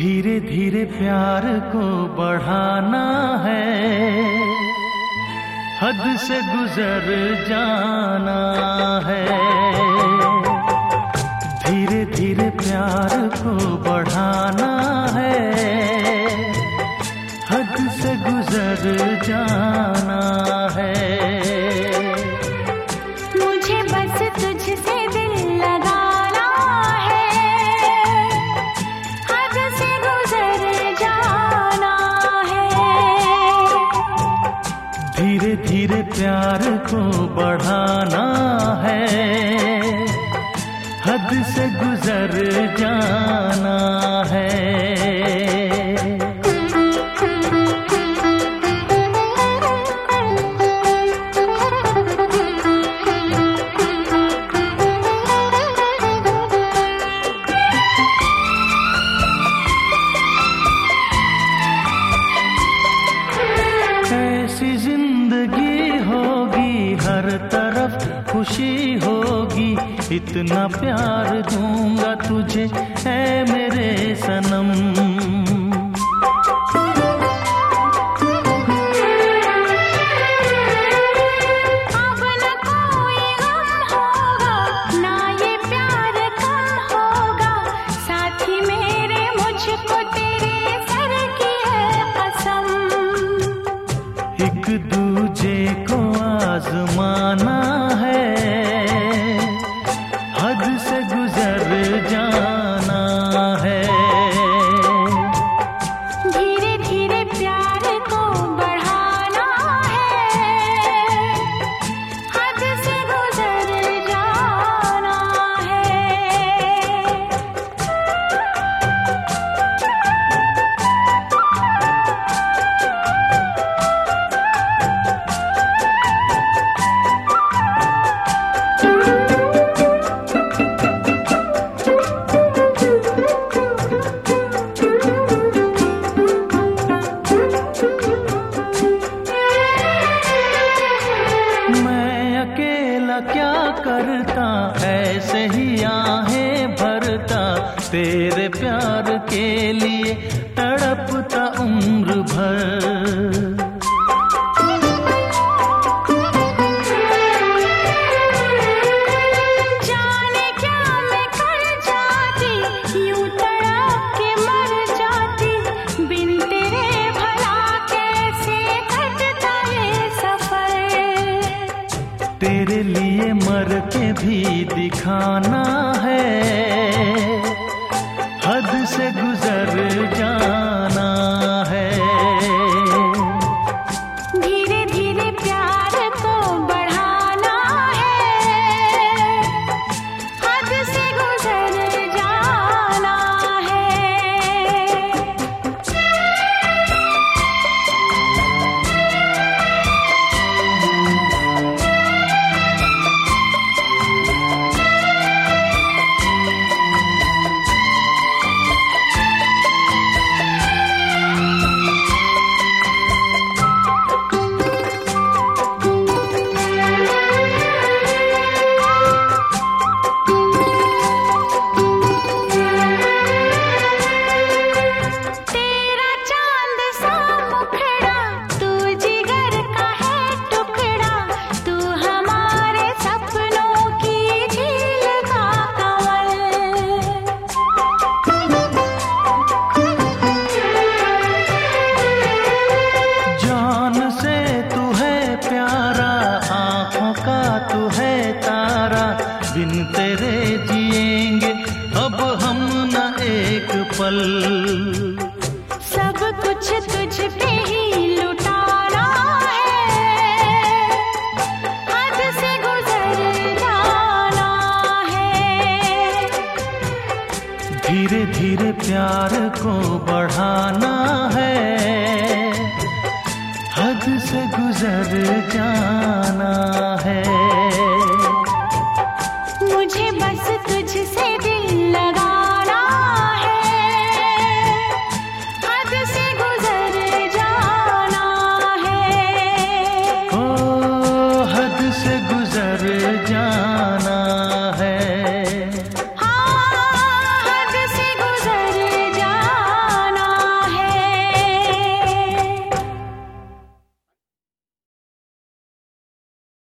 धीरे धीरे प्यार को बढ़ाना है। हद से गुजर जाना है। धीरे धीरे प्यार को बढ़ाना है। हद से गुजर जाना धीरे धीरे प्यार को बढ़ाना है। हद से गुजर जाना है। हर तरफ़ खुशी होगी। इतना प्यार दूँगा तुझे है मेरे सनम। आजमाना अकेला क्या करता ऐसे ही आहें भरता। तेरे प्यार के लिए तड़पता उम्र भर। लिए मर के भी दिखाना है। हद से गुजर धीरे धीरे प्यार को बढ़ाना है। हद से गुजर जाना